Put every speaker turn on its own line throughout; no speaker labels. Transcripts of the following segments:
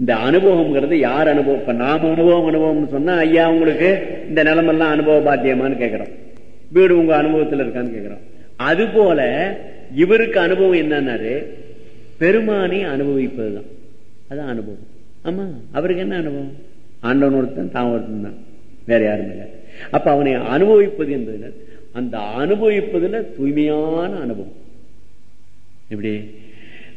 இந்த அனுபவம்ங்கிறது யார் அனுபவம்? இப்ப நாம அனுபவம் அனுபவம்னு சொன்னா ஐயா உங்களுக்கு இந்த நிலமெல்லாம் அனுபவ பாத்தியமான்னு கேட்கிறோம் வீடு உங்க அனுபவத்துல இருக்கான்னு கேட்கிறோம் அது போல இவருக்கு அனுபவம் என்னன்னாரு? பெருமானை அனுபவிப்பதுதான். அதான் அனுபவம். ஆமா அவருக்கு என்ன அனுபவம்? ஆண்டவன் ஒருத்தன் தான் ஒருத்தன் தான். வேற யாரும் இல்லை. அப்ப அவனை அனுபவிப்பது என்பதுல அந்த அனுபவிப்பதுல தூய்மையான அனுபவம். எப்படி?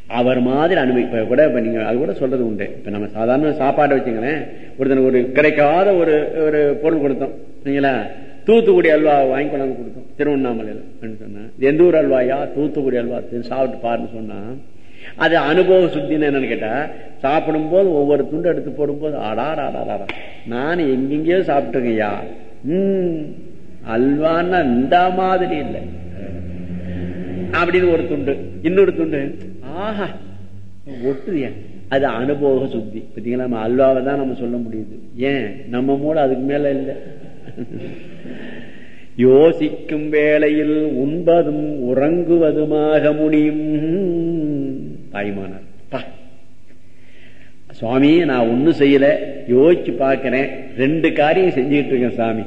அவர் மாதிரி அனுபவிப்ப கூட இப்ப நீங்க அது கூட சொல்றது உண்டு. இப்ப நம்ம சாதாரண சாப்பாடு வச்சுங்களேன் ஒருத்தனுக்கு ஒரு கிடைக்காத ஒரு ஒரு பொருள் கொடுத்தோம். சரிங்களா? தூத்துக்குடி அல்வா வாங்கி கொண்டாந்து கொடுத்தோம். திருவண்ணாமலையில். சொன்னா எந்த ஊர் அல்வாயா? தூத்துக்குடி அல்வா. சாப்பிட்டு பாருன்னு சொன்னா அது அனுபவ சுத்தின்னு என்னன்னு கேட்டா சாப்பிடும் போது ஒவ்வொரு துண்டு எடுத்து போடும்போது ஆடார் ஆடார் நான் எங்கெங்கயோ சாப்பிட்டுருக்கையா உம் அல்வான்னா இந்த மாதிரி இல்லை. அப்படின்னு ஒரு துண்டு. இன்னொரு துண்டு. ஆஹா ஒட்டுதியா அது அனுபவ சுத்தி. பார்த்தீங்களா? நம்ம அல்வாவை தான் நம்ம சொல்ல முடியுது. ஏன்? நம்ம மூட அதுக்கு மேல இல்லை. யோசிக்கும் வேளையில் உண்பதும் உறங்குவதுமாக முடியும். தாய்மானார் சுவாமி நான் ஒன்னும் செய்யல. யோசிச்சு பார்க்கிறேன். ரெண்டு காரியம் செஞ்சுக்கிட்டு இருக்கேன் சாமி.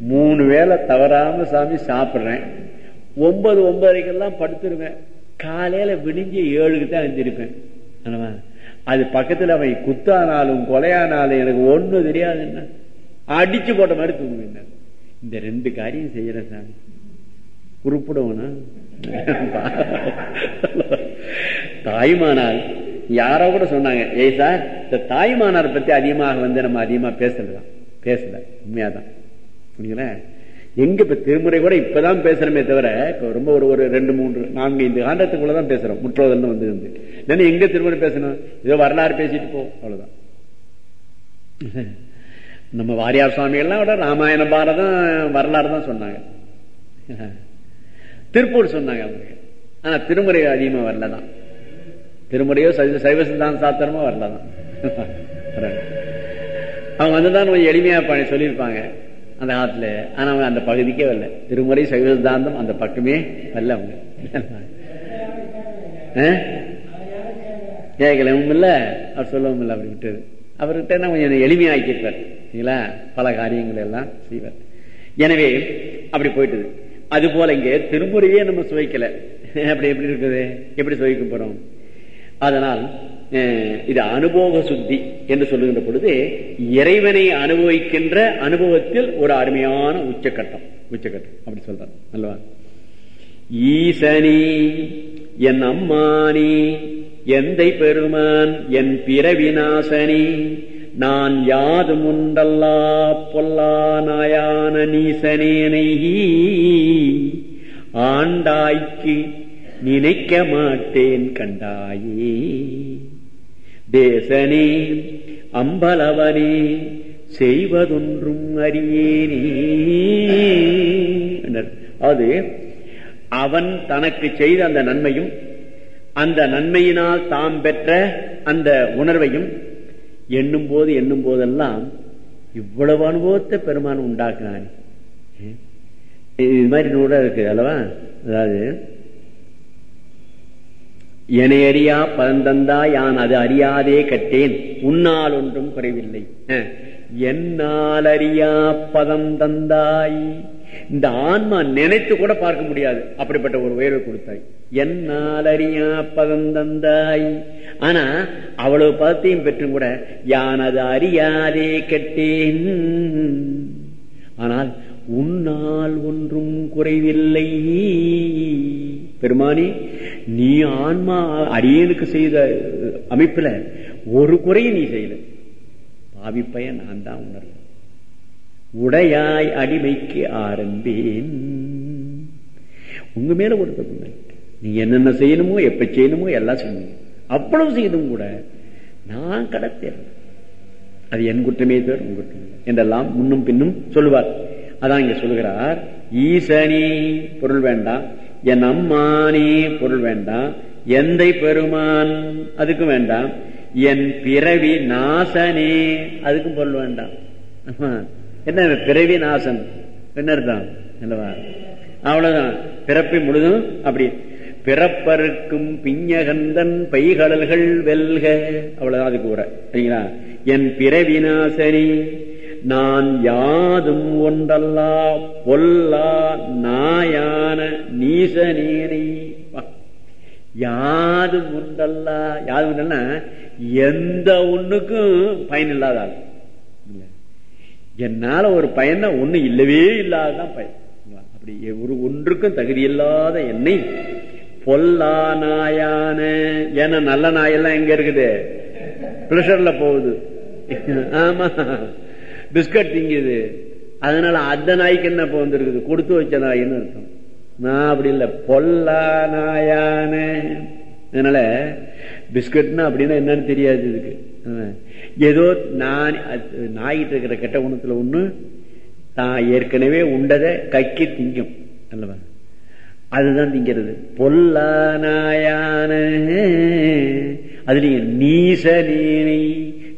மூணு வேளை தவறாம சாமி சாப்பிடுறேன். ஒன்பது ஒன்பதரைக்கெல்லாம் படுத்துருவேன். காலையில விடிஞ்சு ஏழுக்கு தான் எழுந்திருப்பேன் அது பக்கத்துல அவன் குத்தானாலும் கொலையானாலும் எனக்கு ஒன்னும் தெரியாது என்ன அடிச்சு போட்ட மாதிரி தூங்குவேன் இந்த ரெண்டு காரியம் செய்யற சாமி. குறிப்பிடுவனா தாய்மானால் யாரோ கூட சொன்னாங்க ஏய் சார் இந்த தாய்மானார் பத்தி அதிகமாக வந்து நம்ம அதிகமா பேசலாம் பேசல. உண்மையாதான். புரியுங்களா எங்க இப்ப திருமுறை கூட இப்பதான் பேசுறமே தவிர இப்ப ரொம்ப ஒரு ஒரு ரெண்டு மூன்று நான்கு ஐந்து ஆண்டத்துக்குள்ளதான் பேசுறோம். முற்றோதல் வந்து இருந்து எங்க திருமுறை பேசணும்? இதோ வரலாறு பேசிட்டு போ அவ்வளவுதான். நம்ம வாரியார் சுவாமிகள்லாம் விட ராமாயண பாரதம் வரலாறு தான் சொன்னாங்க. திருப்பூர் சொன்னாங்க அவங்க. ஆனா திருமுறை அதிகமா வரலதான் திருமுறையோ சைவ சித்தாந்த சாத்திரமோ வரலதான் அவங்க வந்துதான் கொஞ்சம் எளிமையா சொல்லியிருப்பாங்க. அந்த காலத்துல. ஆனா அவங்க அந்த பகுதிக்கே வரல. திருமுறை சைவ சித்தாந்தம் அந்த பக்கமே வரல அவங்க. கேட்கலவும் இல்ல அவர் சொல்லவும் இல்லை அப்படி விட்டது. அவர்கிட்ட என்ன கொஞ்சம் எளிமையாக்கியிருப்பார் சரிங்களா? பல காரியங்கள் எல்லாம் செய்வார். எனவே அப்படி போயிட்டது. அது போல இங்க திருமுறையே நம்ம சுவைக்கல. அப்படி எப்படி இருக்குது? எப்படி சுவைக்க போறோம் அதனால் இது அனுபவ சுத்தி என்று சொல்லுகின்ற பொழுது இறைவனை அனுபவிக்கின்ற அனுபவத்தில் ஒரு அருமையான உச்சக்கட்டம். உச்சக்கட்டம் அப்படி சொல்றார். அல்லவா? ஈசனி என் அம்மானி எந்தை பெருமான் என் பிறவிநாசனி நான் யாது முண்டல்லா பொல்லா நாயான நீசனேனை ஆண்டாய்க்கு நினைக்க மாட்டேன் கண்டாயே. தேசனே அம்பலவனே செய்வதொன்றும் அறியேனே. அது அவன் தனக்கு செய்த அந்த நன்மையும் அந்த நன்மையினால் தாம் பெற்ற அந்த உணர்வையும் எண்ணும் போது எண்ணும் போதெல்லாம் இவ்வளவு அனுபவத்தை பெருமான் உண்டாக்குனான். இது மாதிரி நூலா இருக்கு அல்லவா? அதாவது என்னை அறியா பரந்தந்தா யான் அது அறியாதே கட்டேன். உன்னால் ஒன்றும் குறைவில்லை. என்னால் அறியா பதம் தந்தாய் இந்த ஆன்மா நினைத்து கூட பார்க்க முடியாது. அப்படிப்பட்ட ஒரு உயர்வை கொடுத்தாய். என்னால் அறியா பதம் தந்தாய் ஆனா அவ்வளவு பதத்தையும் பெற்றும் கூட யான் அது அறியாதே கட்டேன். ஆனால் உன்னால் ஒன்றும் குறைவில்லை. பெருமானி நீ ஆன்மா அரியனுக்கு செய்த அமைப்புல ஒரு குறையும் நீ செய்யல. பாவிப்பைய நான் தான் உணர்வு உடையாய் அடிமைக்கு ஆரம்பேன். உங்க மேல ஒரு தப்பு நீ என்னென்ன செய்யணுமோ எப்ப செய்யணுமோ எல்லாம் செய்யணும். அவ்வளவு செய்யணும் கூட நான் கடத்தேன். அது என் குற்றமே தவிர உன் குற்றம் என்றெல்லாம் முன்னும் பின்னும் சொல்லுவார். அதான் இங்க சொல்லுகிறார். ஈசனி பொருள் வேண்டாம். என் அம்மானி பொருள் வேண்டாம். எந்தை பெருமான் அதுக்கும் வேண்டாம். என் பிறவி நாசனே அதுக்கும் பொருள் வேண்டாம். என்ன பிறவி நாசன்? என்ன அர்த்தம்? என்னவா அவ்வளவுதான். பிறப்பை முழுதும் அப்படி. பிறப்பருக்கும் பிஞ்சகந்தன் பைகடல்கள் வெல்க. அவ்வளவுதான் அதுக்கு கூட சரிங்களா? என் பிறவி நாசனி நான் யாதும் ஒன்றல்லா பொல்லா நாயான நீசனேனை யாதும் ஒன்றல்லா. யாது ஒன்றல்னா எந்த ஒண்ணுக்கும் பயன் இல்லாத ஆள். என்னால ஒரு பயன் ஒண்ணு இல்லவே இல்லாததான் பயன். அப்படி ஒரு ஒன்றுக்கும் தகுதி இல்லாத என்னை பொல்லா நாயான ஏன்னா நல்ல நாயெல்லாம் எங்க இருக்குது? பிரஷர்ல போகுது. ஆமா. பிஸ்கட் திங்குது அதனால அந்த நாய்க்கு என்ன இப்போ வந்துருக்குது? கொடுத்து வச்ச நாயின்னு அர்த்தம். நான் அப்படி இல்லை. பொல்லா நாயான. அதனால பிஸ்கட்னா அப்படின்னா என்னன்னு தெரியாது இதுக்கு. ஏதோ நான் நாய்கிட்ட இருக்கிற கெட்ட குணத்துல ஒண்ணு தான் ஏற்கனவே உண்டதை கைக்கு திங்கும். அல்லவா? அதுதான் திங்கிறது. பொல்லா நாயான. அதுலயும் நீச நீனை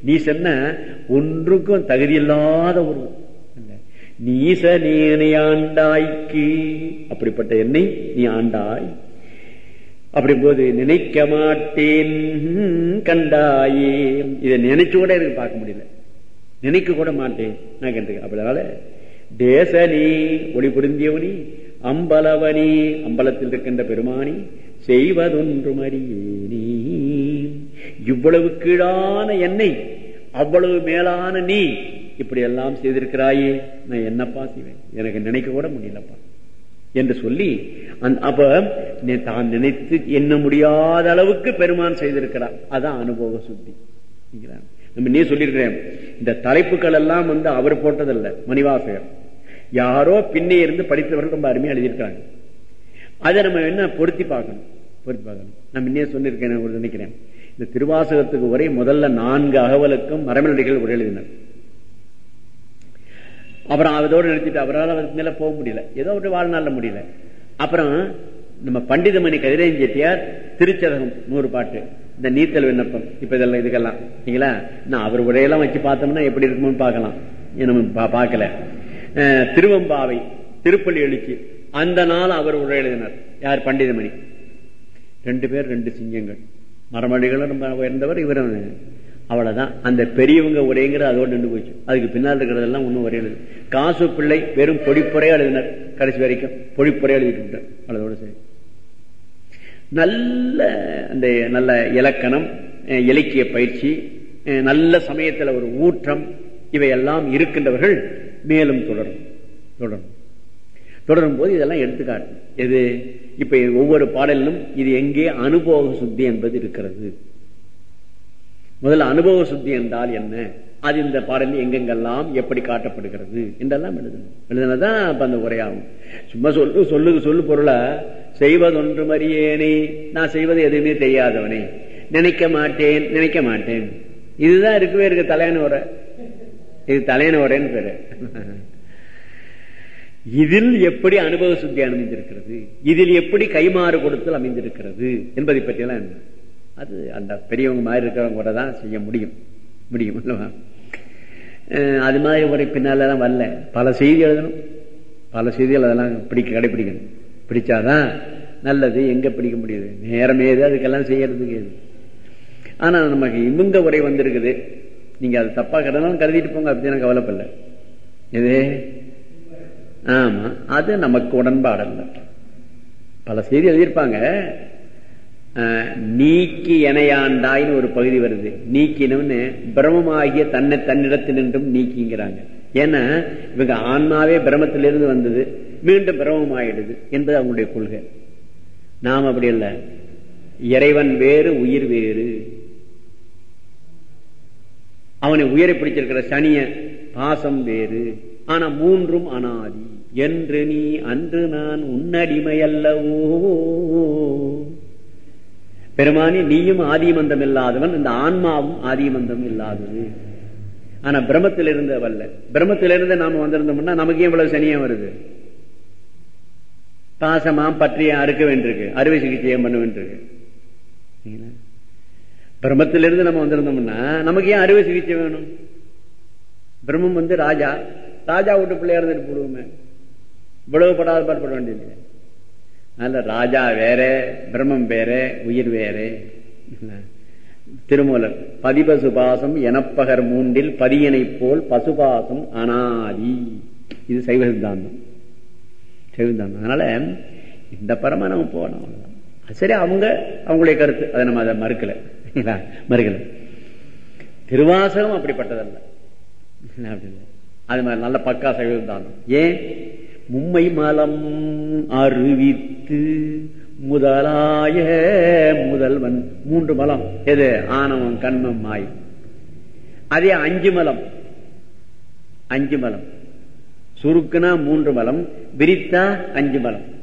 நீ சொன்ன ஒன்றுக்கும் தகுதி இல்லாத நீச நீனை ஆண்டாய்க்கு. அப்படிப்பட்ட என்னை நீ ஆண்டாய். அப்படி போது நினைக்க மாட்டேன் கண்டாயே. இதை நினைச்சு கூட எனக்கு பார்க்க முடியல. நினைக்க கூட மாட்டேன். நான் கண்டு தேச தேசனி ஒளி புரிந்தியவனி அம்பலவனி அம்பலத்தில் இருக்கின்ற பெருமானி செய்வதொன்று மறியேனி இவ்வளவு கீழான என்னை அவ்வளவு மேலான நீ இப்படி எல்லாம் செய்திருக்கிறாயே. நான் என்னப்பா செய்வேன் எனக்கு நினைக்க கூட முடியலப்பா. என்று சொல்லி அப்ப தான் நினைத்து எண்ண முடியாத அளவுக்கு பெருமான் செய்திருக்கிறார். அதான் அனுபவ சுத்தி. நம்ம நீ சொல்லியிருக்கிறேன். இந்த தலைப்புகள் எல்லாம் வந்து அவர் போட்டதல்ல மணிவாசகர். யாரோ பின்னே இருந்து படித்தவர்கள் ரொம்ப அருமையா எழுதியிருக்காங்க அதை நம்ம என்ன பொருத்தி பார்க்கணும்? பொருத்தி பார்க்கணும். நான் முன்னே சொல்லியிருக்கேன் நினைக்கிறேன். இந்த திருவாசகத்துக்கு உரை முதல்ல நான்கு அகவலுக்கும் மரமனடிகள் உரை எழுதினர். அப்புறம் அதோடு நிறுத்திட்டு அவரால் அதுக்கு மேல போக முடியல. ஏதோ ஒரு வாழ்நாள்ல முடியல. அப்புறம் நம்ம பண்டிதமணி கதிரேன் செட்டியார் திருச்சதகம் நூறு பாட்டு. இந்த நீத்தல் விண்ணப்பம். இப்ப இதெல்லாம் இதுக்கெல்லாம். சரிங்களா நான் அவர் உரையெல்லாம் வச்சு பார்த்தோம்னா எப்படி இருக்குமோன்னு பார்க்கலாம். நம்ம பார்க்கல. திருவம்பாவை திருப்பள்ளி எழுச்சி. அந்த நாள் அவர் உரை எழுதினார். யார்? பண்டிதமணி. ரெண்டு பேர் ரெண்டு சிங்கங்கள். மரமடிகளும் ரொம்ப உயர்ந்தவர் இவரும். அவ்வளவுதான். அந்த பெரியவங்க உரைங்கிற அதோடு நின்று போச்சு. அதுக்கு பின்னால் இருக்கிறதெல்லாம் ஒன்றும் ஒரே காசு பிள்ளை வெறும் பொடிப்புறையை எழுதினர். கடைசி வரைக்கும் பொடிப்புறையை எழுதிட்டு விட்டார் சரி. நல்ல அந்த நல்ல இலக்கணம் இலக்கிய பயிற்சி நல்ல சமயத்துல ஒரு ஊற்றம் இவையெல்லாம் இருக்கின்றவர்கள் மேலும் தொடரும். தொடரும். தொடரும் போது இதெல்லாம் எடுத்துக்காட்டு. எது? இப்ப ஒவ்வொரு பாடலிலும் இது எங்கே அனுபவ சுத்தி என்பது இருக்கிறது. முதல்ல அனுபவ சுத்தி என்றால் என்ன? அது இந்த பாடல் எங்கெங்கெல்லாம் எப்படி காட்டப்படுகிறது? என்றெல்லாம் எழுதணும். எழுதுனதான் அப்ப அந்த உரையாகும். சும்மா சொல்லு சொல்லு சொல்லு பொருளா? செய்வதொன்று மறியேனே. நான் செய்வது எதுவுமே தெரியாதவனே. நினைக்க மாட்டேன் நினைக்க மாட்டேன். இதுதான் இருக்கவே இருக்கு தலையன உரை. இது தலையன உரைன்னு பேரு. இதில் எப்படி அனுபவ சுத்தி அமைந்திருக்கிறது இதில் எப்படி கைமாறு கொடுத்தல் அமைந்திருக்கிறது? என்பதை பற்றியெல்லாம் என்ன? அது அந்த பெரியவங்க மாதிரி இருக்கிறவங்க கூட தான் செய்ய முடியும். முடியும் அல்லவா? அது மாதிரி ஒரு பின்னாலெல்லாம் வரல. பல செய்தி எழுதணும். பல செய்திகள் அதெல்லாம் பிடிக்க கடைபிடிக்கணும் பிடிச்சாதான் நல்லது. எங்கே பிடிக்க முடியுது? நேரம் ஏது அதுக்கெல்லாம் செய்யறதுக்கு எது ஆனால் நமக்கு இவங்க உரை வந்திருக்குது. நீங்கள் அது தப்பாக கடனாலும் கருதிட்டு போங்க. அப்படின்னு கவலைப்படல. எது? ஆமா அது நமக்கு உடன்பாடல்ல. பல செய்தி எழுதியிருப்பாங்க. நீக்கி எனையாண்டாய்னு ஒரு பகுதி வருது. நீக்கினவன்னு பிரமமாகிய தன்னை தன்னிடத்தில் நின்றும் நீக்கிங்கிறாங்க. ஏன்னா இவங்க ஆன்மாவே பிரமத்திலிருந்து வந்தது. மீண்டும் பிரமமாயிடுது என்பது அவங்களுடைய கொள்கை. நாம் அப்படி இல்லை இறைவன் வேறு உயிர் வேறு. அவனை உயிரை பிடிச்சிருக்கிற சனிய பாசம் வேறு. ஆனா மூன்றும் அனாதி. என்று நீ அன்று நான் உன்னடிமை அல்லவோ பெருமானி நீயும் ஆதிமந்தம் இல்லாதவன் இந்த ஆன்மாவும் ஆதிமந்தம் இல்லாதது ஆனா பிரம்மத்தில் இருந்தவல்ல பிரம்மத்திலிருந்து நாம வந்திருந்தோம்னா நமக்கு எவ்வளவு சனியம் வருது? பாசமாம் பற்றிய அறுக்க வேண்டியிருக்கு. அறுவை சிகிச்சையம் பண்ண வேண்டியிருக்கு. பிரம்மத்திலிருந்து நம்ம வந்திருந்தோம்னா நமக்கு ஏன் அறுவை சிகிச்சை வேணும்? பிரம்மம் வந்து ராஜா. ராஜா விட்டு பிள்ளையா இருந்துட்டு போடுவோமே. இவ்வளவு படாத பாடுபட வேண்டியது. அதனால ராஜா வேற பிரம்மம் வேற உயிர் வேற. திருமூலர் பதிபசுபாசம் எனப்பகர் மூன்றில் பதியனை போல் பசுபாசம் அனாதி. இது சைவ சித்தாந்தம் சைவ சித்தாந்தம் அதனால இந்த பரம நம்ம போகணும் சரி அவங்க அவங்களுடைய கருத்து. அதை நம்ம அதை மறுக்கல. மறுக்கல. திருவாசகம் அப்படிப்பட்டதல்ல. அது மாதிரி நல்ல பக்கா சைவ சித்தாந்தம் ஏன்? மும்மை மலம் அறிவித்து முதலாய முதல்வன் மூன்று மலம். எது? ஆணவம் கண்மம் மாய். அதே அஞ்சு மலம். அஞ்சு மலம். சுருக்குனா மூன்று மலம் விரித்தா அஞ்சு மலம்.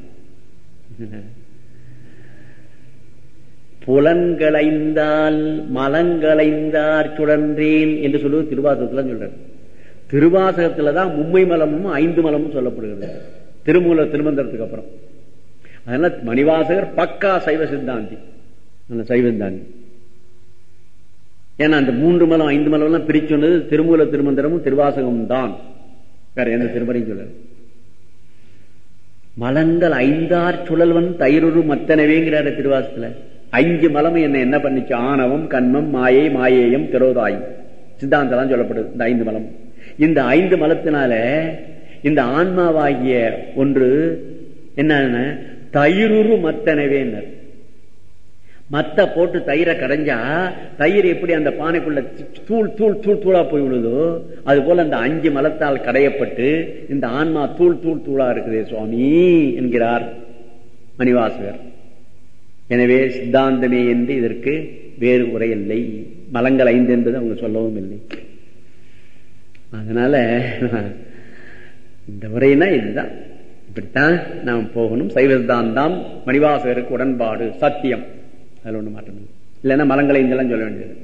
புலன்களைந்தால் மலங்களைந்தார் சுழன்றேன் என்று சொல்லுவது திருவாசத்துல சொல்றேன் திருவாசகத்துலதான் மும்மை மலமும் ஐந்து மலமும் சொல்லப்படுகிறது. திருமூல திருமந்திரத்துக்கு அப்புறம். அதனால மணிவாசகர் பக்கா சைவ சித்தாந்தி. நல்ல சைவ சித்தாந்தி. ஏன்னா அந்த மூன்று மலம் ஐந்து மலம் எல்லாம் பிரிச்சு சொன்னது திருமூல திருமந்திரமும் திருவாசகமும் தான். வேற எந்த திருமறையும் சொல்லல. மலங்கள் ஐந்தார் சுழல்வன் தயிருரு மத்தனவேங்கிறாரு திருவாசத்துல அஞ்சு மலம் என்ன என்ன பண்ணிச்சு? ஆணவம் கண்மம் மாயை மாயேயம் திரோதாயம். சித்தாந்தம் சொல்லப்படுது இந்த ஐந்து மலம் இந்த ஐந்து மலத்தினால இந்த ஆன்மாவாகிய ஒன்று என்ன தயிருரு மத்தனவே மத்த போட்டு தயிரை கடைஞ்சா தயிர் எப்படி அந்த பானைக்குள்ள தூள் தூள் தூள் தூளா போய் விழுதோ அது போல அந்த அஞ்சு மலத்தால் கடையப்பட்டு இந்த ஆன்மா தூள் தூள் தூளா இருக்குதே சுவாமி என்கிறார் மணிவாசகர். எனவே சித்தாந்தமே என்று இதற்கு வேறு உரை இல்லை. மலங்கள் ஐந்து என்பது அவங்க சொல்லவும் இல்லை. அதனால இந்த உரைனா இதுதான். இப்படித்தான் நாம் போகணும். சைவ தான் மணிவாசகருக்கு உடன்பாடு சத்தியம். அதுல ஒண்ணு மாற்றணும் இல்லைன்னா மலங்களை இதெல்லாம் சொல்ல வேண்டியது.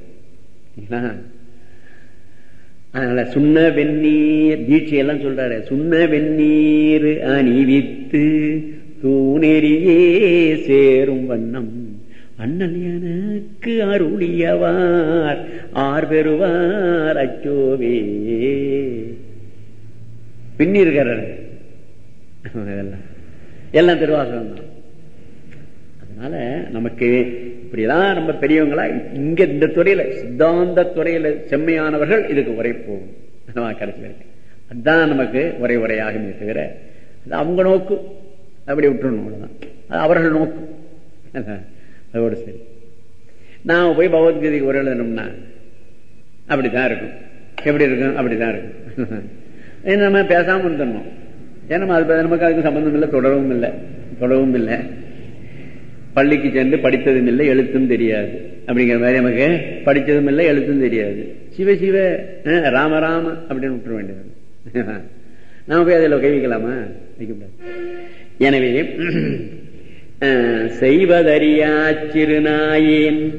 அதனால சுண்ண வெந்நீர் தீட்சையெல்லாம் சொல்றாரு. சுண்ண வெந்நீர் அணிவித்து தூணெறியே சேரும் வண்ணம். அண்ணல் எனக்கு அருளியவார் ஆர் பெறுவார் அச்சோவே. பின்னிருக்கிறார். எல்லாம் திருவாசகம் தான் அதனால நமக்கு இப்படிதான் நம்ம பெரியவங்களா இங்க இந்த துறையில சித்தாந்த துறையில செம்மையானவர்கள் இதுக்கு உரை போகும். கடைசியில் இருக்கு. அதுதான் நமக்கு உரை உரையாகுமே தவிர அது அவங்க நோக்கு. அப்படி விட்டுறணும் அவ்வளவுதான். அவர்கள் நோக்கு. அதோடு சரி. நாம் போய் பகவத்கீதைக்கு உரை எழுதணும்னா அப்படித்தான் இருக்கும். எப்படி இருக்கும்? அப்படித்தான் இருக்கும். நம்ம பேசாம இருந்துடணும். ஏன்னா அது நமக்கு அதுக்கு சம்பந்தம் இல்லை தொடரவும் இல்லை. தொடரவும் இல்லை. பள்ளிக்கு சென்று படித்ததும் இல்லை எழுத்தும் தெரியாது. அப்படிங்கிற மாதிரி நமக்கு படித்ததும் இல்லை எழுத்தும் தெரியாது. சிவ சிவ ராம ராம அப்படின்னு விட்டுற வேண்டியது. நாம போய் அதில் கை வைக்கலாமா முடியாது எனவே செய்வதறியா சிறுநாயேன்.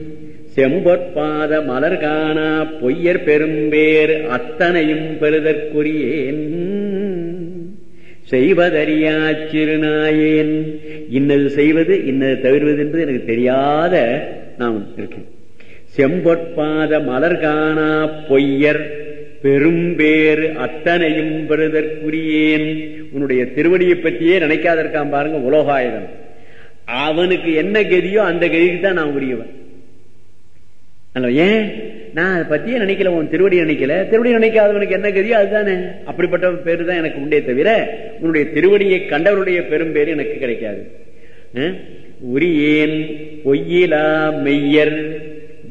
செம்பொற்பாத மலர் காணா பொய்யர் பெரும்பேர் அத்தனையும் பெறுதற்குரியேன். செய்வதறியா சிறுநாயேன். இன்னது செய்வது இன்னது தவிர்வது என்று எனக்கு தெரியாத நான் இருக்கேன். செம்பொற்பாத மலர் காணா பொய்யர் பெரும்பேறு அத்தனையும் பெறுதற்குரியேன். உன்னுடைய திருவடியை பற்றியே நினைக்காத பாருங்க உலோகாயுதம். அவனுக்கு என்ன கதியோ அந்த கதிக்கு தான் நான் உரியவன். ஏன்? நான் அதை பத்தியே நினைக்கல உன் திருவடி நினைக்கல. திருவடி நினைக்காதவனுக்கு என்ன கதியோ அதுதானே. அப்படிப்பட்ட பேரு தான் எனக்கு உண்டே தவிர உன்னுடைய திருவடியை கண்டவருடைய பெரும்பேரு எனக்கு கிடைக்காது. உரியேன் பொய்யிலா மெய்யர்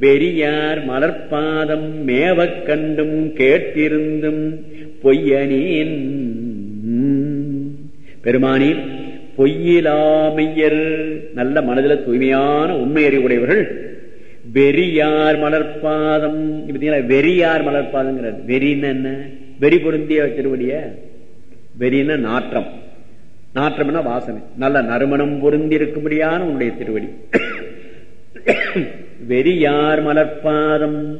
பெரியார் மலர்பாதம் மேவக் கண்டும் கேட்டிருந்தும் பொய்யனேன். பெருமானின் பொய்யிலாமையர். நல்ல மனதில் தூய்மையான உண்மை அறிவுடையவர்கள் வெறியார் மலர்பாதம் வெறியார் மலர்பாதங்கிறது வெறின்னு என்ன? வெறி பொருந்திய திருவடிய? வெறின நாற்றம். நாற்றம்னா வாசனை. நல்ல நறுமணம் பொருந்தி இருக்கும்படியான உன்னுடைய திருவடி. வெறியார் மலர்பாதம்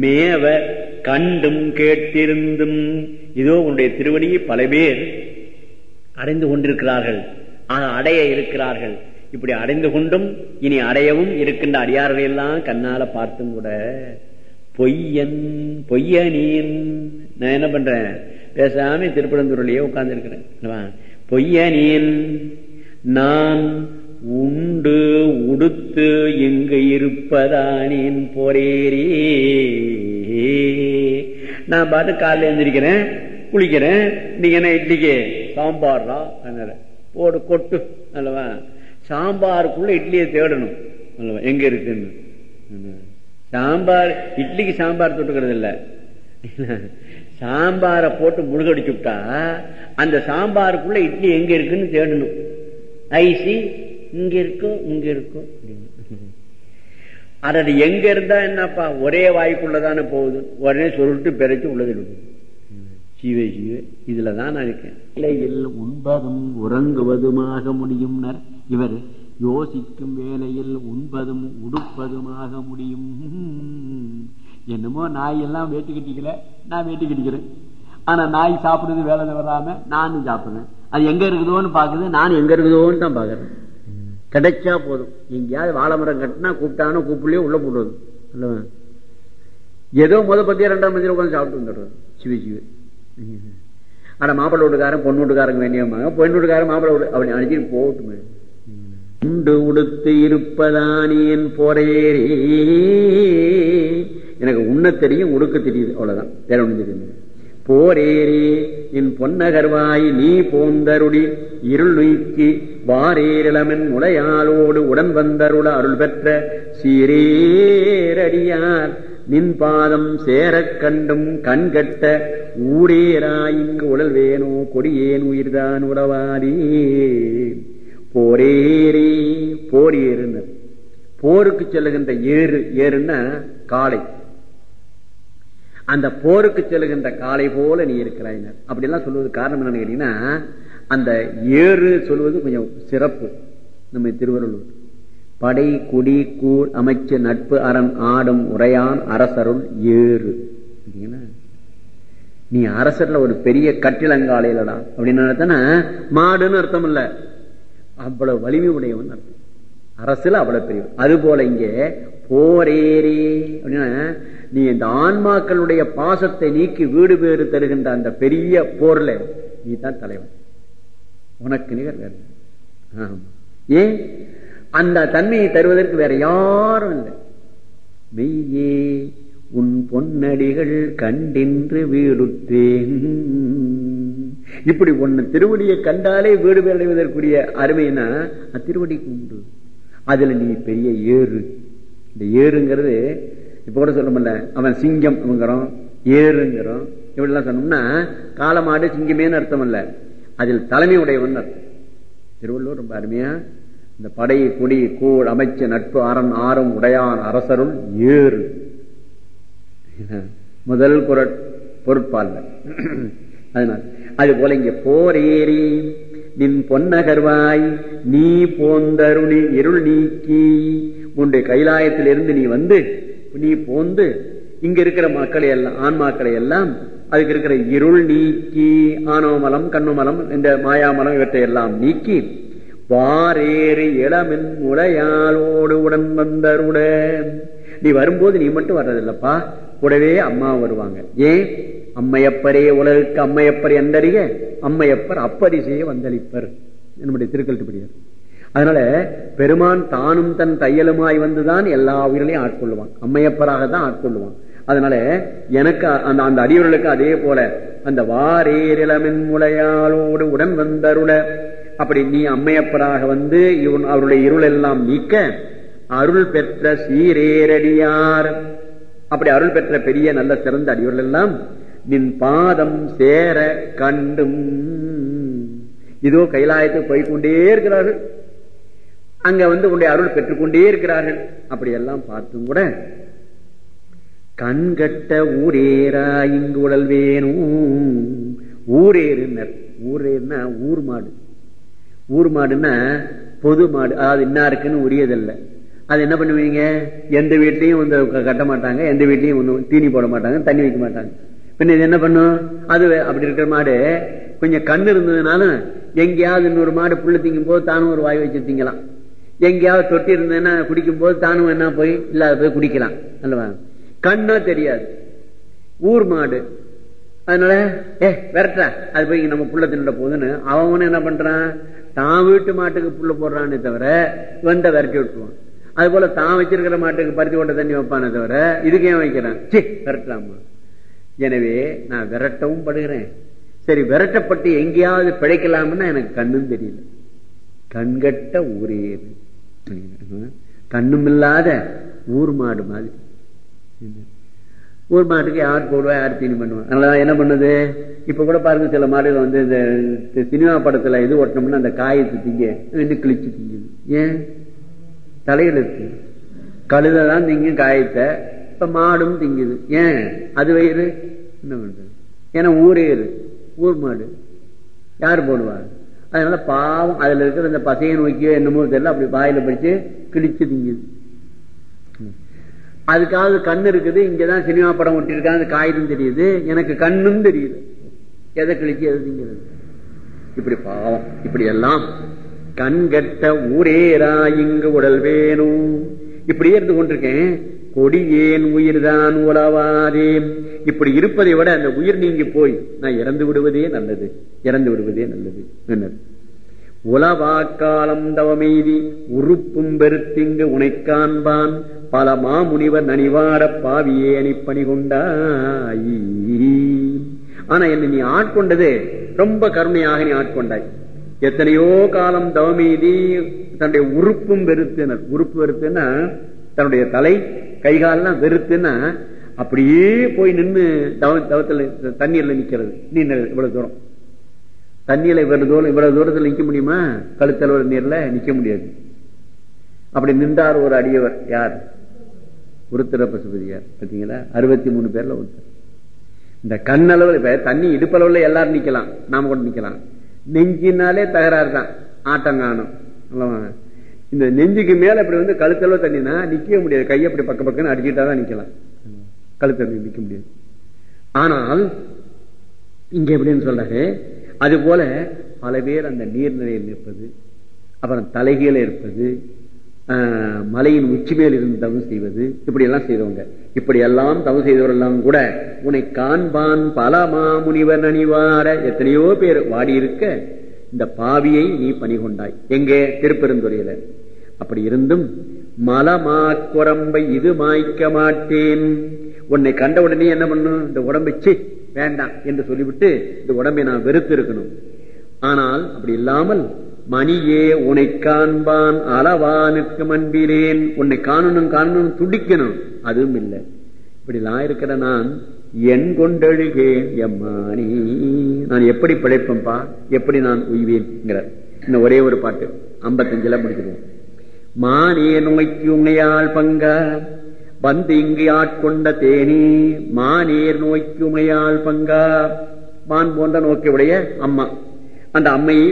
மேவ கண்டும் கேட்டிருந்தும். இதோ உன்னுடைய திருவடியை பல பேர் அடைந்து கொண்டிருக்கிறார்கள். அடைய இருக்கிறார்கள். இப்படி அடைந்து கொண்டும் இனி அடையவும் இருக்கின்ற அடியார்கள் எல்லாம் கண்ணால பார்த்தும் கூட பொய்யன் பொய்யனீன். நான் என்ன பண்றேன்? பேசாம திருப்பரந்தூரிலேயே உட்கார்ந்து இருக்கிறேன் பொய்யனீன் நான் உண்டு உடுத்து எங்கு இருப்பதானின் போரேரே நான் பார்த்து காலைல எழுந்திருக்கிறேன் குளிக்கிறேன் நீங்க என்ன இட்லிக்கு? சாம்பார்லாம் போடு கொட்டு அல்லவா? சாம்பாருக்குள்ள இட்லியை தேடணும் அல்லவா? எங்க இருக்குன்னு. சாம்பார் இட்லிக்கு சாம்பார் தொட்டுக்கிறது இல்லை சாம்பாரை போட்டு முழுகடிச்சு விட்டா அந்த சாம்பாருக்குள்ள இட்லி எங்க இருக்குன்னு தேடணும். ஐசி இங்க இருக்கும் இங்க இருக்கும் அது எங்க இருந்தா என்னப்பா? ஒரே வாய்க்குள்ளதானே போகுது. உடனே சொல்லிட்டு பிறச்சு உள்ளதில் விடுது ஜீவே ஜீவே இதுலதான் நான் இருக்கேன்.
இலையில் உண்பதும் உறங்குவதுமாக முடியும்னர். இவர் யோசிக்கும் வேலையில் உண்பதும் உடுப்பதுமாக முடியும். என்னமோ நாய் எல்லாம் வேட்டு கட்டிக்கல நான் வேட்டு கட்டிக்கிறேன் ஆனா நாய் சாப்பிடுறது வேலை வராம நானும் சாப்பிடுறேன். அது எங்க இருக்குதோன்னு பாக்குது நான் எங்க இருக்குதோன்னு தான் பாக்குறேன் கிடைச்சா போதும். எங்கேயாவது வாழை மரம் கட்டினா கூப்பிட்டானோ கூப்பிடலையோ உள்ள போடுறது ஏதோ முத பத்தியா ரெண்டாம் மத்தியில் உட்காந்து சாப்பிட்டு வந்துடுறது. சிவ சிவ. ஆனா மாப்பிள்ளை வீட்டுக்காரன் பொண்ணு வீட்டுக்காரங்க வேண்டியமாங்க பொண்ணு வீட்டுக்காரன் மாப்பிள்ளை வீடு அப்படி அனுப்பிட்டு போட்டுமே உண்டு உடுத்து இருப்பதானியன் போரேரே எனக்கு உண்ண தெரியும் உடுக்க தெரியுது. அவ்வளவுதான். வேற ஒன்று தெரியும் போரேரே என் பொன்னகர்வாய் நீ போந்தருடி. இருள் நீக்கி வாரேரிளமென் உடையாளோடு உடன் வந்தருள அருள் பெற்ற சீரேரடியார் நின் பாதம் சேரக் கண்டும் கண்கட்ட ஊரேராயிங்கு உடல் வேணோ கொடியேன் உயிர்தான் உறவாடி போரேரே போர் ஏறுனர் போருக்கு செல்லுகின்ற ஏறு ஏறுன்னா காளை. அந்த போருக்கு செல்லுகின்ற காளை போல நீ இருக்கிறாயினர். அப்படி எல்லாம் சொல்வது காரணம் என்னன்னு கேட்டீங்கன்னா அந்த ஏறு சொல்வது கொஞ்சம் சிறப்பு நம்ம திருவள்ளுவர் படை குடி கூழ் அமைச்சு நட்பு அரண் ஆடும் உரையான் அரசருள் ஏறு. நீ அரசர்ல ஒரு பெரிய கட்டிலங்காலையிலடா அப்படின்னு மாடுன்னு அர்த்தம் இல்ல. அவ்வளவு வலிமை உடையவன் அர்த்தம். அரசுல அவ்வளவு பெரிய அது போல இங்க போரேரே அப்படின்னா நீ இந்த ஆன்மாக்களுடைய பாசத்தை நீக்கி வீடு பேறு தருகின்ற அந்த பெரிய போர்ல நீ தான் தலைவன். உனக்கு நிகர் வேற. ஏன்? அந்த தன்மையை தருவதற்கு வேற யாரும் இல்லை. மெய்யே உன் பொன்னடிகள் கண்டின்று வீடுத்தேன். இப்படி ஒன்னு திருவடியை கண்டாலே வீடு பேரடைவதற்குரிய அருமைனா திருவடிக்கு உண்டு அதுல நீ பெரிய ஏறு. இந்த ஏறுங்கிறது இப்ப கூட சொல்லமுல்ல அவன் சிங்கம் ஏறுங்கிறோம். இப்படிலாம் சொன்னோம்னா காலமாடு சிங்கமேன்னு அர்த்தம் இல்ல. அதில் தலைமை உடையவன் அர்த்தம். திருவள்ளுவர் ரொம்ப அருமையா இந்த படை குடி கூழ் அமைச்சு நட்பு அரண் ஆறும் உடையான் அரசரும் ஏறு. முதல் குரட் பொருட்பால் அதனால் அது போல இங்க போர் ஏறி நின் பொன்னகர்வாய் நீ போந்தருணி இருள் நீக்கி உன்னுடைய கைலாயத்திலிருந்து நீ வந்து நீ போந்து இங்க இருக்கிற மக்களை எல்லாம் ஆன்மாக்களை எல்லாம் அதுக்கு இருக்கிற இருள் நீக்கி ஆனோமலம் கண்ணுமலம் இந்த மாயாமலம் இவற்றை எல்லாம் நீக்கி வாரேறு இளமின் உடையாளோடு உடன் வந்தருட நீ வரும்போது நீ மட்டும் வர்றதில்லப்பா. கூடவே அம்மா வருவாங்க. ஏன்? அம்மையப்பரே உலகுக்கு அம்மையப்பர் எந்தறிய அம்மையப்பர் அப்பரிசைய வந்தளிப்பர். என்னுடைய திருக்கல்ட்டுப்படியார் அதனால பெருமான் தானும் தன் தையலுமாய் வந்துதான் எல்லா உயிர்களையும் ஆட்கொள்ளுவான். அம்மையப்பராக தான் ஆட்கொள்ளுவான். அதனால எனக்கு அந்த அந்த அடியவர்களுக்கு அதே போல அந்த வாரேரிளமின் முளையாளோடு உடன் வந்தருள. அப்படி நீ அம்மையப்பராக வந்து இவன் அவருடைய இருள் எல்லாம் நீக்க அருள் பெற்ற சீரேரடியார். அப்படி அருள் பெற்ற பெரிய நல்ல சிறந்த அடியோர்கள் எல்லாம் நின் பாதம் சேர கண்டும். இதோ கைலாயத்துக்கு போய்கொண்டே இருக்கிறார்கள். அங்க வந்து உன்னுடைய அருள் பெற்றுக்கொண்டே இருக்கிறார்கள். அப்படி எல்லாம் பார்த்தும் கூட கண்கட்ட ஊரேரா இங்கு உடல் வேணும் ஊரேறுனர். ஊரேறுனா ஊர் மாடு. ஊர் மாடுன்னா பொது மாடு. அதாவது இன்னாருக்குன்னு உரியதில்லை. அது என்ன பண்ணுவீங்க? எந்த வீட்லையும் வந்து கட்ட மாட்டாங்க எந்த வீட்லையும் ஒன்றும் தீனி போட மாட்டாங்க தண்ணி வைக்க மாட்டாங்க. பின்ன இது என்ன பண்ணும்? அது அப்படி இருக்கிற மாடு கொஞ்சம் கண் இருந்ததுனாலும் எங்கேயாவது இன்னொரு மாடு புல்லு திங்கும் போது தானும் ஒரு வாய் வச்சு திங்கலாம். எங்கேயாவது தொட்டி இருந்ததுன்னா குடிக்கும் போது தானும் என்ன போய் இல்லாத போய் குடிக்கலாம். அல்லவா? கண்ணா தெரியாது. ஊர் மாடு. அதனால ஏ விரட்டா அது போய் நம்ம புள்ள தின்னுட போகுதுன்னு அவன் என்ன பண்றான்? தான் வீட்டு மாட்டுக்கு புள்ள போடுறான்னு தவிர வந்த விரட்டி விட்டுருவான். அது போல தான் வச்சிருக்கிற மாட்டுக்கு பருத்தி கொண்ட தண்ணி வைப்பானே தவிர இதுக்கு ஏன் வைக்கிறான்? சி விரட்டலாமா? எனவே நான் விரட்டவும் படுகிறேன். சரி விரட்டப்பட்டு எங்கேயாவது பிழைக்கலாம்னா எனக்கு கண்ணும் தெரியல. கண்கட்ட ஊரே கண்ணும் இல்லாத ஊர் மாடு மாதிரி. ஊர் மாட்டுக்கு யார் போடுவா யார் தீனி பண்ணுவா? அதனால என்ன பண்ணுது? இப்ப கூட பாருங்க சில மாடுகள் வந்து இந்த சினிமா படத்துல இது ஓட்டினோம்னா அந்த காயத்து திங்க இன்னும் கிழிச்சு திங்குது. ஏன்? தலையெழுத்து இருக்கு. கழுதை தான் திங்கும் காயத்தை. இப்ப மாடும் திங்குது. ஏன்? அது வயிறு. என்ன பண்றது? ஏன்னா ஊரேறு ஊர் மாடு. யார் போடுவார் அதனால பாவம். அதுல இருக்கிற இந்த பசையை நோக்கியோ என்னமோ தெரியல. அப்படி வாயில படிச்சு கிழிச்சு திங்குது. அதுக்காவது கண் இருக்குது. இங்கதான் சினிமா படம் ஒட்டிருக்காங்க காயிலும் தெரியுது. எனக்கு கண்ணும் தெரியுது. எதை கிழிச்சு எது திங்கிறது இப்படி பாவம். இப்படி எல்லாம் கண்கட்ட ஊரேரா இங்கு உடல் வேணும் இப்படியே இருந்து கொண்டிருக்கேன். கொடியேன் உயிர்தான் உலவாதே. இப்படி இருப்பதை விட அந்த உயிர் நீங்கி போய் நான் இறந்து விடுவதே நல்லது. இறந்து விடுவதே நல்லது. என்னது? உலவாக்காலம் தவமெய்தி உறுப்பும் பெருத்திங்கு உனை காண்பான் பல மாமுனிவர் நனிவாட பாவியே அணிப்பணி கொண்டாய். ஆனா என்ன நீ ஆட்கொண்டது ரொம்ப கருணையாக நீ ஆட்கொண்டாய். எத்தனையோ காலம் தவமீதி தன்னுடைய உறுப்பும் வெறுத்தினர் உறுப்பு வெறுத்துன்னா தன்னுடைய தலை கைகாலெல்லாம் வெறுத்துன்னா அப்படியே போய் நின்று தவ தவத்துல தண்ணீர்ல நிக்கிறது. நீர் இவ்வளவு தூரம். தண்ணியில இவ்வளவு தூரம் இவ்வளவு தூரத்தில் நிக்க முடியுமா? கழுத்தளவு நீர்ல நிக்க முடியாது. அப்படி நின்றார் ஒரு அடியவர். யார்? உருத்திர பசுபதியார் பார்த்தீங்களா? அறுபத்தி மூணு பேர்ல ஒருத்தர். இந்த கண்ணளவு இப்ப தண்ணி இடுப்பளவுல எல்லாரும் நிக்கலாம். நாம கூட நிக்கலாம். நெஞ்சினாலே தகராறு தான். ஆட்டம் காணும். இந்த நெஞ்சுக்கு மேல இப்படி வந்து கழுத்தளவு தண்ணினா நிக்கவே முடியாது. கையை அப்படி பக்க பக்கம் அடிச்சுட்டா தான் நிக்கலாம். கழுத்தளவு நிக்க முடியாது. ஆனால் இங்க எப்படின்னு சொல்றாரு? அது போல பல பேர் அந்த நீர்நிலையில் நிற்பது அப்புறம் தலைகீழ இருப்பது மலையின் உச்சி மேல் இருந்து தவம் செய்வது. இப்படி எல்லாம் செய்தவங்க. இப்படி எல்லாம் தவம் செய்தவரெல்லாம் கூட உன்னை காண்பான் பல மாமுனிவர் அணிவார எத்தனையோ பேர் வாடி இருக்க இந்த பாவியை நீ பணி கொண்டாய் எங்கே? திருப்பெருந்துறையில. அப்படி இருந்தும் மலமாக்குரம்பை இது மாய்க்க மாட்டேன். உன்னை கண்ட உடனே என்ன பண்ணும்? இந்த உடம்பை சி வேண்டாம் என்று சொல்லிவிட்டு இந்த உடம்பை நான் வெறுத்து இருக்கணும் ஆனால் அப்படி இல்லாமல் மணியே உனை காண்பான் அளவானுக்கு மண்பினேன் உன்னை காணணும் காணணும் துடிக்கணும் அதுவும் இல்லை. இப்படி எல்லாம் இருக்கிற நான் என் கொண்டழுகேன். எம்மானி நான் எப்படி பிழைப்பேன்பா? எப்படி நான் உய்வேன்ங்கிறார். இன்னும் ஒரே ஒரு பாட்டு. ஐம்பத்தஞ்சுல முடிச்சிருவோம் மானே நோய்க்கு உண்மையால் பங்க. வந்து இங்கு ஆட்கொண்ட தேனி. மானேர் நோய்க்கு உமையால் பங்கா. மான் போன்ற நோக்கியுடைய அம்மா. அந்த அம்மையை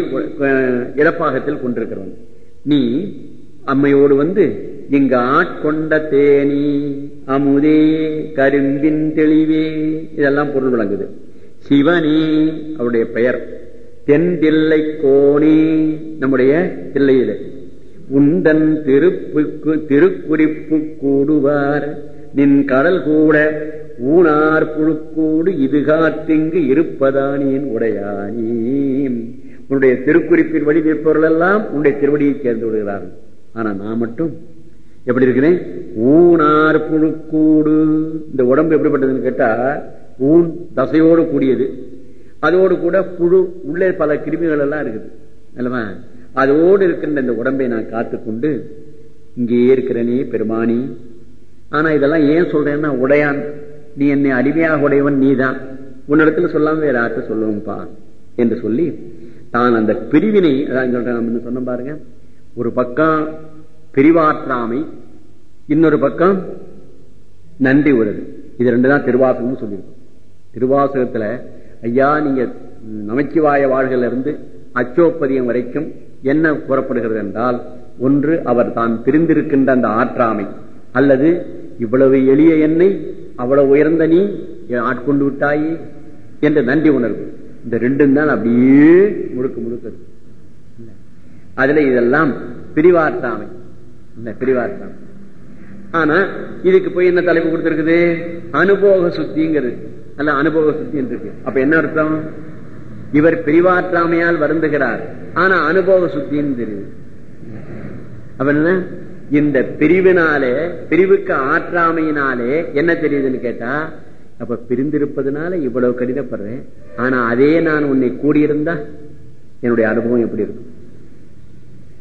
இடப்பாகத்தில் கொண்டிருக்கிறவன். நீ அம்மையோடு வந்து இங்கு ஆட்கொண்ட தேனி அமுதே கரும்பின் தெளிவே இதெல்லாம் பொருள் விளங்குது. சிவனே அவருடைய பெயர். தென் தில்லை கோணி நம்முடைய தில்லையில உந்தன் திருப்புக்கு திருக்குறிப்பு கூடுவார். நின் கடல் கூட ஊனார் புழுக்கூடு இது காத்திங்கு இருப்பதானியின் உடையானே உன்னுடைய திருக்குறிப்பின் வழி நிற்பவர்கள் எல்லாம் உன்னுடைய திருவடியை சேர்ந்து விடுகிறார்கள் ஆனா நான் மட்டும். எப்படி இருக்கிறேன்? ஊனார் புழுக்கூடு. இந்த உடம்பு எப்படிப்பட்டதுன்னு கேட்டா ஊன் தசையோடு கூடியது. அதோடு கூட புழு உள்ளே பல கிருமிகள் எல்லாம் இருக்குது. அல்லவா? அதோடு இருக்கின்ற இந்த உடம்பை நான் காத்துக்கொண்டு இங்கே இருக்கிறனே பெருமானி. ஆனா இதெல்லாம் ஏன் சொல்றேன்னா உடையான் நீ என்னை அடிமையாக உடையவன் நீதான் உன்னிடத்துல சொல்லாம வேற ஆற்ற சொல்லுவோம்ப்பா என்று சொல்லி தான் அந்த பிரிவினை அதான் சொல்றேன் சொன்ன பாருங்க. ஒரு பக்கம் பிரிவாற்றாமை இன்னொரு பக்கம் நன்றி உறவு. இது ரெண்டு தான் திருவாசகம் சொல்லியிருக்கோம். திருவாசகத்துல ஐயா நீங்க நமச்சிவாய வாழ்கள் இருந்து அச்சோப்பதியம் வரைக்கும் என்ன கூறப்படுகிறது என்றால் ஒன்று அவர் தான் பிரிந்திருக்கின்ற அந்த ஆற்றாமை அல்லது இவ்வளவு எளிய எண்ணெய் அவ்வளவு உயர்ந்த நீ ஆட்கொண்டு விட்டாயே என்ற நன்றி உணர்வு. இந்த ரெண்டும் தான் அப்படியே முழுக்க முழுக்க அதுல இதெல்லாம் பிரிவார்த்தாமை. இந்த ஆனா இதுக்கு போய் என்ன தலைப்பு கொடுத்திருக்குது? அனுபவ சுத்திங்கிறது. அல்ல அனுபவ சுத்தி இருக்கு. அப்ப என்ன அர்த்தம்? இவர் பிரிவாற்றாமையால் வருந்துகிறார். ஆனா அனுபவ சுத்தின்னு தெரியுது. அப்ப என்ன? இந்த பிரிவினாலே பிரிவுக்கு ஆற்றாமையினாலே என்ன தெரியுதுன்னு கேட்டா அப்ப பிரிந்திருப்பதுனால இவ்வளவு கடிதப்படுறேன் ஆனா அதே நான் உன்னை கூடியிருந்தா என்னுடைய அனுபவம் எப்படி இருக்கும்?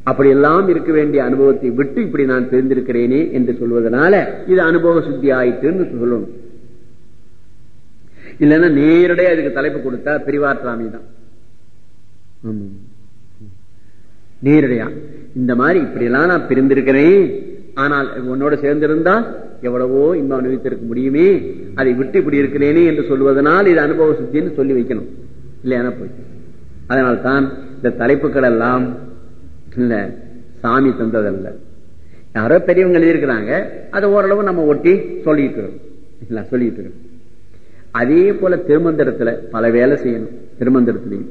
அப்படியெல்லாம் இருக்க வேண்டிய அனுபவத்தை விட்டு இப்படி நான் தெரிந்திருக்கிறேனே என்று சொல்வதனால இது அனுபவ சுத்தி ஆயிட்டுன்னு சொல்லணும். இல்லைன்னா நேரடியா இதுக்கு தலைப்பு கொடுத்தா பிரிவாற்றாமை தான் நேரடியா. இந்த மாதிரி இப்படி எல்லாம் நான் பிரிந்திருக்கிறேன். ஆனால் உன்னோட சேர்ந்திருந்தா எவ்வளவோ இன்பம் அனுபவித்திருக்க முடியுமே. அதை விட்டு இப்படி இருக்கிறேனே என்று சொல்வதனால் இது அனுபவ சுத்தின்னு சொல்லி வைக்கணும். இல்லையான போய். அதனால்தான் இந்த தலைப்புகள் எல்லாம் இல்ல சாமி தந்ததல்ல. யாரோ பெரியவங்க எழுதியிருக்கிறாங்க. அதை ஓரளவு நம்ம ஒட்டி சொல்லிட்டு இருக்கோம். சொல்லிட்டு இருக்கோம். அதே போல திருமந்திரத்துல பல வேலை செய்யணும். திருமந்திரத்திலையும்.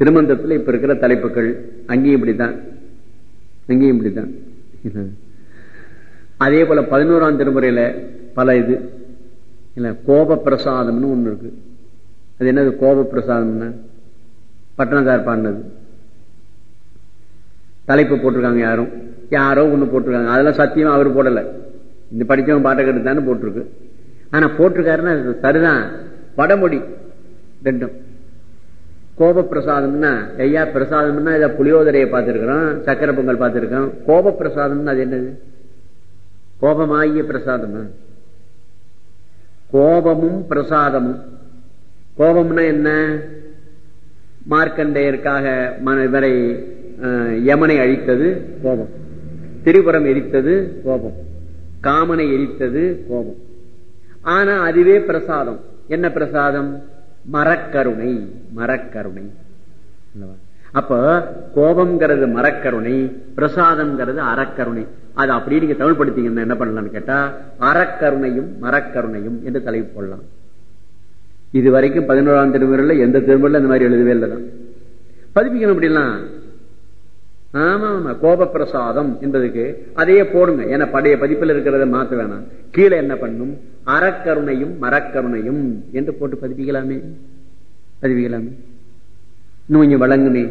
திருமந்திரத்துல இப்ப இருக்கிற தலைப்புகள் அங்கேயும் இப்படித்தான் அங்கேயும் இப்படித்தான். அதே போல பதினோராம் திருமுறையில பல இது இல்ல கோப பிரசாதம்னு ஒண்ணு இருக்கு. அது என்னது கோப பிரசாதம்னா பட்டணக்கார் பாடினது. தலைப்பு போட்டிருக்காங்க யாரும். யாரோ ஒண்ணு போட்டிருக்காங்க. அதெல்லாம் சத்தியம் அவர் போடல. இந்த படிச்சவங்க பாட்டை கெடுத்தான்னு போட்டிருக்கு. ஆனா போட்டிருக்காருன்னா சரிதான். வடமொழி ரெண்டும். கோப பிரசாதம்னா ஐயா பிரசாதம்னா இதை புளியோதரையை பார்த்திருக்கிறோம் சக்கரை பொங்கல் பார்த்திருக்கோம் கோப பிரசாதம்னா அது என்னது? கோபமாகிய பிரசாதமா? கோபமும் பிரசாதமும். கோபம்னா என்ன? மார்க்கண்டேயருக்காக இவரை யமனை அழித்தது கோபம். திரிபுரம் எரித்தது கோபம். காமனை எரித்தது கோபம். ஆனா அதுவே பிரசாதம். என்ன பிரசாதம்? மரக்கருணை மரக்கருணை. அப்ப கோபம்ங்கிறது மரக்கருணை பிரசாதம்ங்கிறது அறக்கருணை. அது அப்படியே நீங்க தமிழ் படுத்தீங்கன்னா என்ன பண்ணலாம்னு கேட்டா அறக்கருணையும் மரக்கருணையும் என்று தலைப்பு போடலாம். இது வரைக்கும் பதினோராம் திருமுறையில் எந்த திருமுறையில் இந்த மாதிரி எழுதவே இல்லைதான். பதிப்பிக்கணும் அப்படிலாம் ஆமா ஆமா கோப பிரசாதம் என்பதுக்கு அதையே போடுங்க. ஏன்னா பழைய பதிப்பில் இருக்கிறத மாத்த வேணாம். கீழே என்ன பண்ணும்? அறக்கருணையும் மரக்கருணையும் என்று போட்டு பதிப்பிக்கலாமே. பதிப்பிக்கலாமே. இன்னும் கொஞ்சம் வழங்குமே.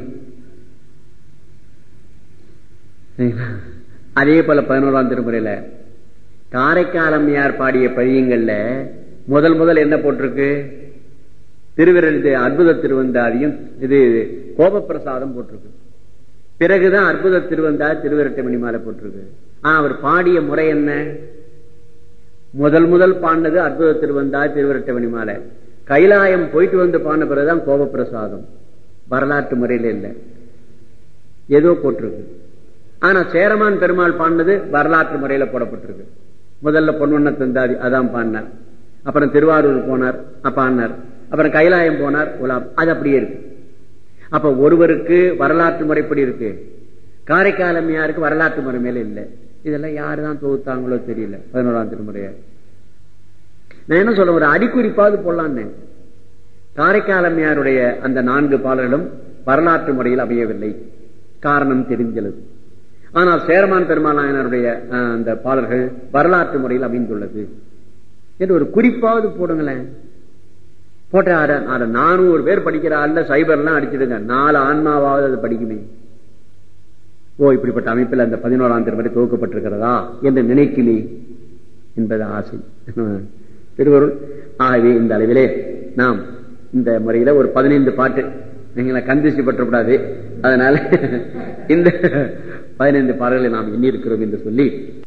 அதே போல பதினோராம் திருமுறையில காரைக்காலம்மையார் பாடிய பழியங்கள்ல முதல் முதல் என்ன போட்டிருக்கு? திருவிரல் அற்புத திருவந்தாதியும் இது கோபப்பிரசாதம் போட்டிருக்கு. பிறகுதான் அற்புத திருவந்தா திருவிரட்டை மாலை போட்டிருக்கு. ஆனா அவர் பாடிய முறை என்ன? முதல் முதல் பாடினது அற்புத திருவந்தா திருவிரட்டை மாலை. கைலாயம் போயிட்டு வந்து பாடின பிறகுதான் கோபப்பிரசாதம். வரலாற்று முறையில இல்லை. ஏதோ போட்டிருக்கு. ஆனா சேரமான் பெருமாள் பாடினது வரலாற்று முறையில போடப்பட்டிருக்கு. முதல்ல பொன்வண்ண தந்தாதி அதான் பாடினார். அப்புறம் திருவாரூர் போனார் பாடினார். அப்புறம் கைலாயம் போனார் உலாம் அது அப்படியே இருக்கு. அப்ப ஒருவருக்கு வரலாற்று முறைப்படி இருக்கு? காரைக்காலமையாருக்கு வரலாற்று முறை மேல இல்லை. இதெல்லாம் யாருதான் தொகுத்தாங்களோ தெரியல. பதினோராம் திருமுறைய. நான் என்ன சொல்ல ஒரு அடிக்குறிப்பாவது போடலான்னு. காரைக்காலமையாருடைய அந்த நான்கு பாடல்களும் வரலாற்று முறையில் அமையவில்லை. காரணம் தெரிஞ்சது. ஆனால் சேரமான் பெருமாநாயனருடைய அந்த பாடல்கள் வரலாற்று முறையில் அமைந்துள்ளது. என்று ஒரு குறிப்பாவது போடுங்களேன். போட்ட அட நானூறு பேர் படிக்கிறாள் சைபர்லாம் அடிச்சிடுங்க. நாலு ஆன்மாவாவது அது படிக்குமே. ஓ இப்படிப்பட்ட அமைப்பில் அந்த பதினோராம் திருமறை துவக்கப்பட்டிருக்கிறதா என்று நினைக்கலே என்பது ஆசை. திருவருள் ஆகவே இந்த அளவிலே நாம் இந்த முறையில ஒரு பதினைந்து பாட்டு நீங்களை கந்திச்சு பற்றக்கூடாது. அதனால இந்த பதினைந்து பாடல்களை நாம் எண்ணியிருக்கிறோம் என்று சொல்லி